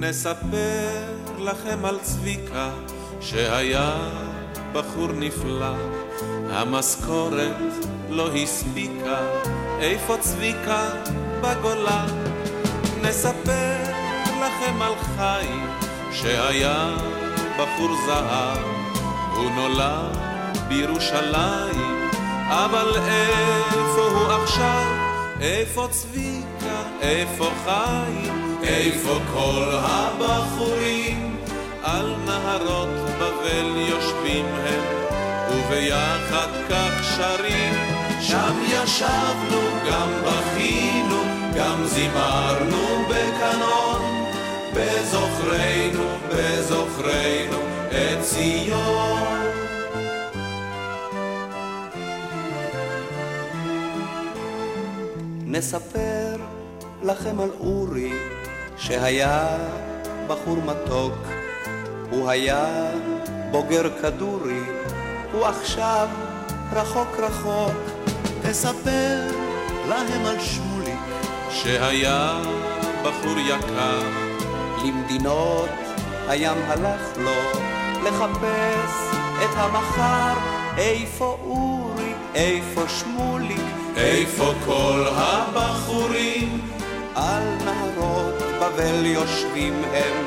נספר לכם על צביקה שהיה בחור נפלא, המשכורת לא הספיקה, איפה צביקה בגולה? נספר לכם על חיים שהיה בחור זהב, הוא נולד בירושלים, אבל איפה הוא עכשיו? איפה צביקה? איפה חיים? איפה כל הבחורים? על נהרות בבל יושבים הם, וביחד כך שרים. שם ישבנו, גם בכינו, גם זימרנו בקנון, בזוכרנו, בזוכרנו את ציון. נספר לכם על אורי שהיה בחור מתוק, הוא היה בוגר כדורי, הוא עכשיו רחוק רחוק. תספר להם על שמוליק שהיה בחור יקר, למדינות הים הלך לו לחפש את המחר, איפה אורי, איפה שמוליק, איפה כל הבחורים? על נהרות בבל יושבים הם,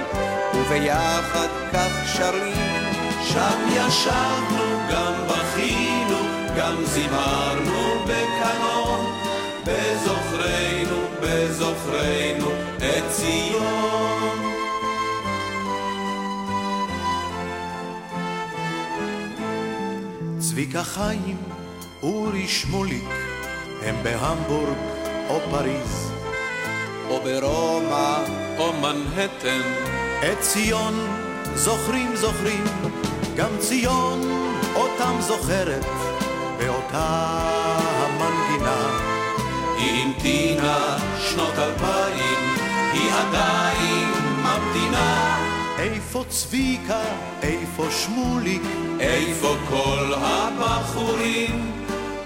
וביחד כך שרים. שם ישבנו, גם בכינו, גם זימרנו בקנון, בזוכרנו, בזוכרנו את ציון. צביקה חיים, אורי שמוליק, הם בהמבורג או פריז. או ברומא, או מנהטן, את ציון זוכרים זוכרים, גם ציון אותם זוכרת, באותה המנגינה. היא המתינה שנות אלפיים, היא עדיין ממתינה. איפה צביקה, איפה שמוליק, איפה כל הבחורים?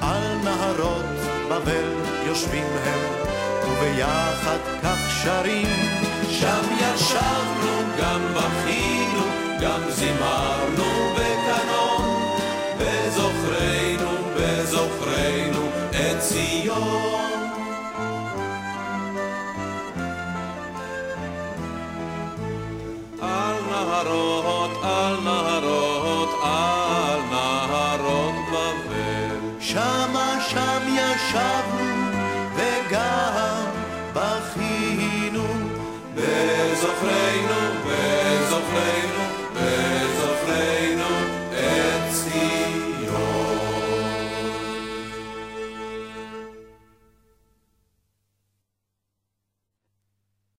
על נהרות בבל יושבים הם, וביחד שרים. שם ישבנו, גם בכינו, גם זימרנו בקנון, בזוכרנו, בזוכרנו את ציון. על נהרות, על נהרות, על נהרות בבל. שמה שם ישבנו,